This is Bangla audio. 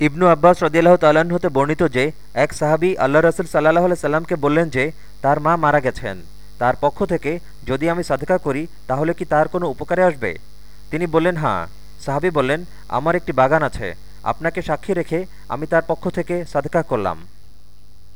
ইবনু আব্বাস রদিয়াল্লাহ তাল্লাহ্ন হতে বর্ণিত যে, এক সাহাবি আল্লাহ রসুল সাল্লাহ সাল্লামকে বললেন যে, তার মা মারা গেছেন। তার পক্ষ থেকে, যদি আমি সাদকা করি, তাহলে কি তার কোনো উপকারে আসবে? তিনি বললেন হাঁ সাহাবি বললেন, আমার একটি বাগান আছে। আপনাকে সাক্ষী রেখে আমি তার পক্ষ থেকে সাদকা করলাম।